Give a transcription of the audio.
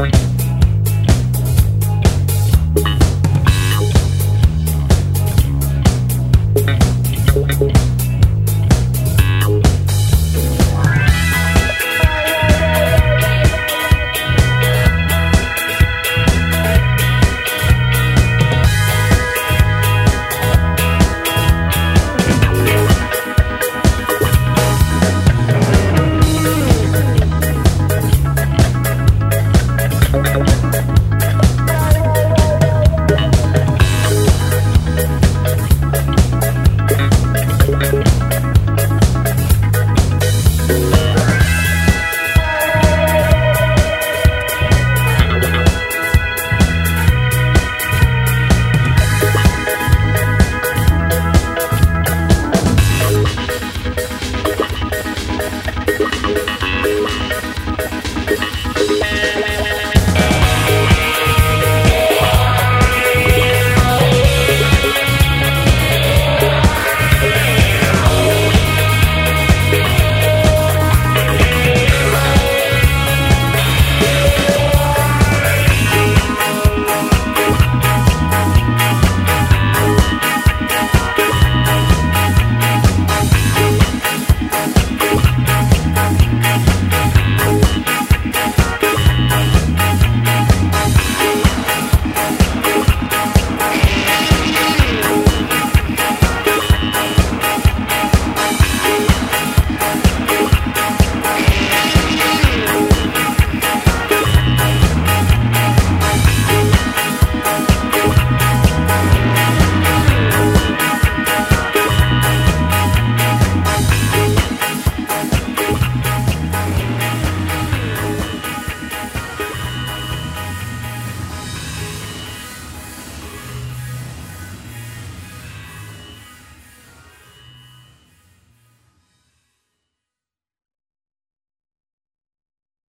Bye.